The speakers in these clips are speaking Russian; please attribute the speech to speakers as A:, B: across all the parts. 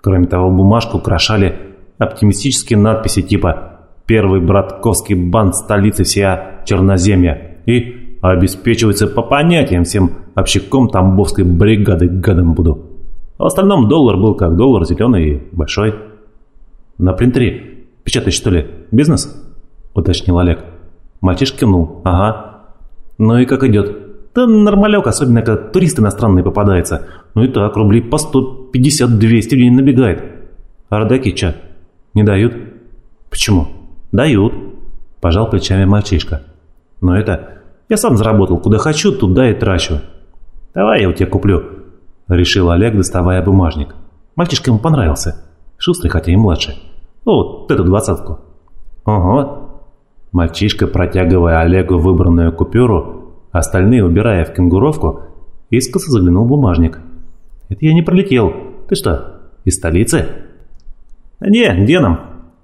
A: Кроме того, бумажку украшали оптимистические надписи типа «Первый братковский банд столицы всея Черноземья» и «Обеспечивается по понятиям всем общаком Тамбовской бригады гадом буду». А в остальном доллар был как доллар, зеленый и большой. «На принтере печатать, что ли, бизнес?» – уточнил Олег. Мальчишка кивнул. «Ага». «Ну и как идет?» «Да нормалек, особенно когда турист иностранный попадается. Ну и так, рублей по 150-200 в день набегает. А родаки чё, не дают?» «Почему?» «Дают», – пожал плечами мальчишка. «Но это... Я сам заработал, куда хочу, туда и трачу. Давай я у тебя куплю», – решил Олег, доставая бумажник. Мальчишка ему понравился. Шустрый, хотя и младший. Вот эту двадцатку». «Ого». Мальчишка, протягивая Олегу выбранную купюру, остальные убирая в кенгуровку, искоса заглянул в бумажник. «Это я не пролетел. Ты что, из столицы?» «Не, где нам?»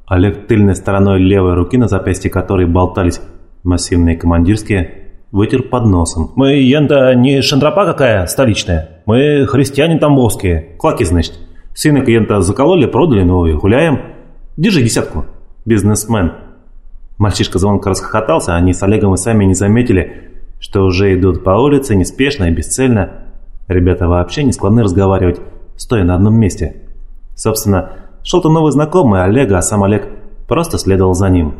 A: Олег тыльной стороной левой руки, на запястье которой болтались массивные командирские, вытер под носом. «Мы, янда, не шандропа какая столичная. Мы христиане тамбовские. Клаки, значит. Сына янта закололи, продали, ну и гуляем. Держи десятку, бизнесмен». Мальчишка звонко расхохотался, они с Олегом и сами не заметили, что уже идут по улице неспешно и бесцельно. Ребята вообще не склонны разговаривать, стоя на одном месте. Собственно, шел-то новый знакомый Олега, а сам Олег просто следовал за ним.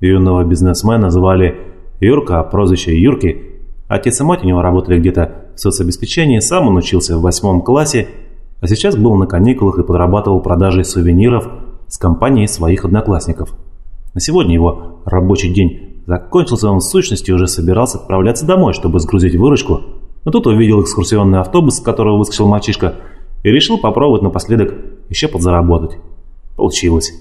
A: Юного бизнесмена звали Юрка, а прозвище Юрки. Отец и мать у него работали где-то в соцобеспечении, сам он учился в восьмом классе, а сейчас был на каникулах и подрабатывал продажей сувениров с компанией своих одноклассников. На сегодня его рабочий день закончился, он в сущности уже собирался отправляться домой, чтобы сгрузить выручку, но тут увидел экскурсионный автобус, с которого выскочил мальчишка, и решил попробовать напоследок еще подзаработать. Получилось.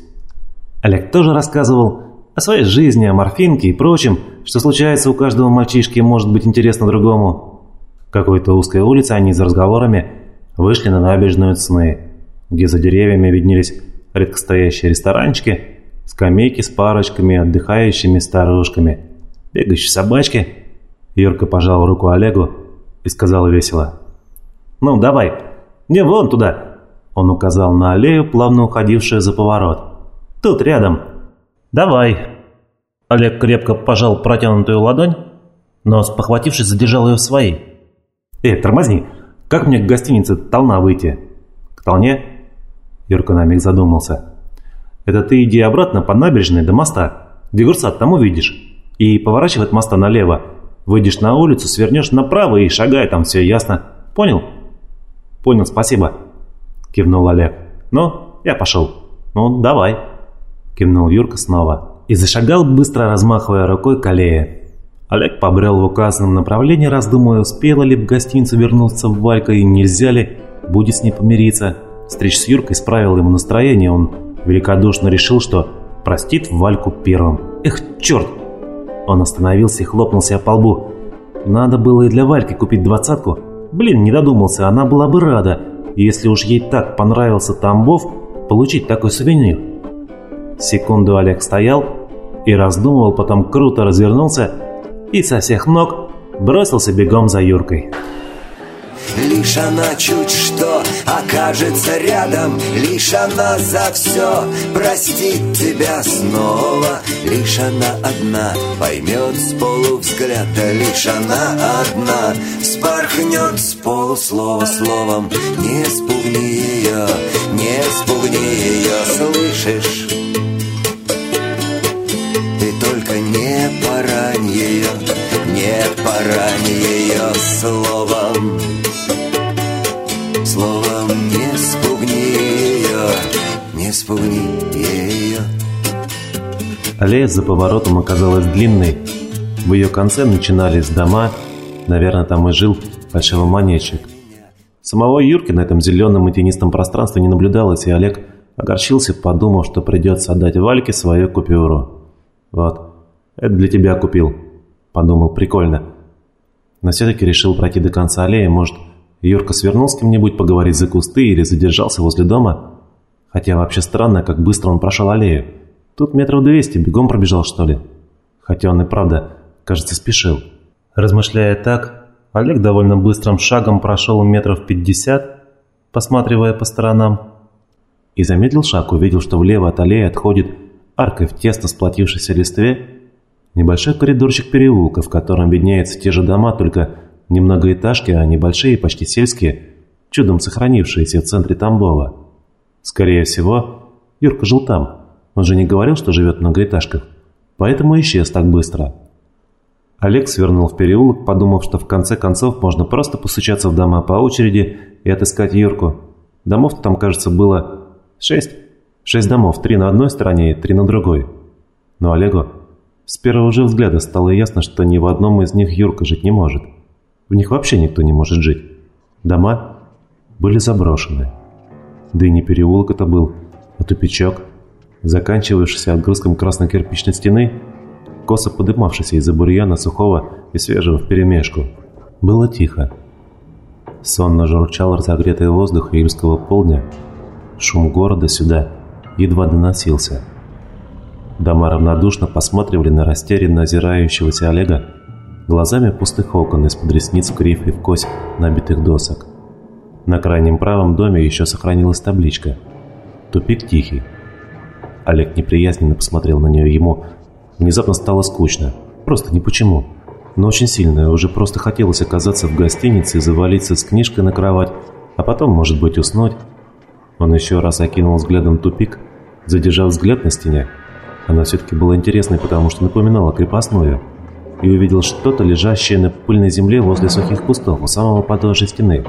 A: Олег тоже рассказывал о своей жизни, о морфинке и прочем, что случается у каждого мальчишки может быть интересно другому. В какой-то узкой улице они за разговорами вышли на набережную Цны, где за деревьями виднелись редкостоящие ресторанчики, скамейки с парочками, отдыхающими старушками, бегающие собачки. Юрка пожал руку Олегу и сказал весело. «Ну, давай, не вон туда!» Он указал на аллею, плавно уходившую за поворот. «Тут рядом!» «Давай!» Олег крепко пожал протянутую ладонь, но, спохватившись, задержал ее в своей. «Эй, тормозни! Как мне к гостинице Толна выйти?» «К Толне?» Юрка на миг задумался. Это ты иди обратно по набережной до моста, где Гурсат там увидишь. И поворачивай от моста налево. Выйдешь на улицу, свернешь направо и шагай, там все ясно. Понял? Понял, спасибо. Кивнул Олег. Ну, я пошел. Ну, давай. Кивнул Юрка снова. И зашагал, быстро размахивая рукой к аллее. Олег побрел в указанном направлении, раздумывая, успела ли в гостиницу вернуться в Валька и нельзя ли будет с ней помириться. Встреч с Юркой исправил ему настроение, он великодушно решил, что простит Вальку первым. Эх, черт! Он остановился и хлопнул себя по лбу. Надо было и для Вальки купить двадцатку. Блин, не додумался, она была бы рада, если уж ей так понравился Тамбов, получить такой сувенир. Секунду Олег стоял и раздумывал, потом круто развернулся и со всех ног бросился бегом за Юркой.
B: Лишь она чуть что окажется рядом Лишь она за все простит тебя снова. Лишь она одна поймет с полувзгляда Лишь она одна спорхнет с полуслова словом. Не спугни ее, не спугни ее,
A: Аллея за поворотом оказалась длинной. В ее конце начинались дома. Наверное, там и жил фальшивомонетчик. Самого Юрки на этом зеленом и тенистом пространстве не наблюдалось, и Олег огорчился, подумав, что придется отдать Вальке свою купюру. «Вот, это для тебя купил», – подумал прикольно. Но все-таки решил пройти до конца аллеи, может, Юрка свернул с кем-нибудь поговорить за кусты или задержался возле дома. Хотя вообще странно, как быстро он прошел аллею. Тут метров двести, бегом пробежал, что ли. Хотя он и правда, кажется, спешил. Размышляя так, Олег довольно быстрым шагом прошел метров пятьдесят, посматривая по сторонам. и замедлил шаг, увидел, что влево от аллеи отходит аркой в тесно сплотившейся листве небольшой коридорчик переулка, в котором виднеются те же дома, только не многоэтажки, а небольшие, почти сельские, чудом сохранившиеся в центре Тамбова. Скорее всего, Юрка жил там. Он же не говорил, что живет в многоэтажках. Поэтому исчез так быстро. Олег свернул в переулок, подумав, что в конце концов можно просто постучаться в дома по очереди и отыскать Юрку. Домов там, кажется, было шесть. Шесть домов, три на одной стороне и три на другой. Но Олегу с первого же взгляда стало ясно, что ни в одном из них Юрка жить не может. В них вообще никто не может жить. Дома были заброшены. Да и не переулок это был, а тупичок, заканчивавшийся отгрузком красно-кирпичной стены, косо подымавшийся из-за бурьяна сухого и свежего вперемешку. Было тихо. Сонно журчал разогретый воздух июльского полдня. Шум города сюда едва доносился. Дома равнодушно посматривали на растерянно озирающегося Олега глазами пустых окон из-под ресниц в кривь и в кость набитых досок. На крайнем правом доме еще сохранилась табличка «Тупик тихий». Олег неприязненно посмотрел на нее, ему внезапно стало скучно. Просто не почему. Но очень сильно, уже просто хотелось оказаться в гостинице и завалиться с книжкой на кровать, а потом, может быть, уснуть. Он еще раз окинул взглядом тупик, задержав взгляд на стене. Она все-таки была интересной, потому что напоминала крепостную и увидел что-то, лежащее на пыльной земле возле сухих кустов у самого подножия стены.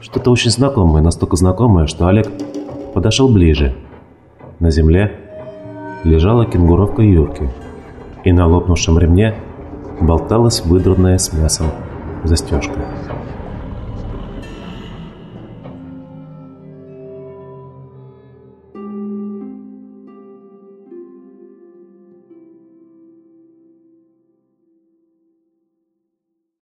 A: Что-то очень знакомое, настолько знакомое, что Олег подошел ближе. На земле лежала кенгуровка Юрки, и на лопнувшем ремне болталась выдранная с мясом застежка.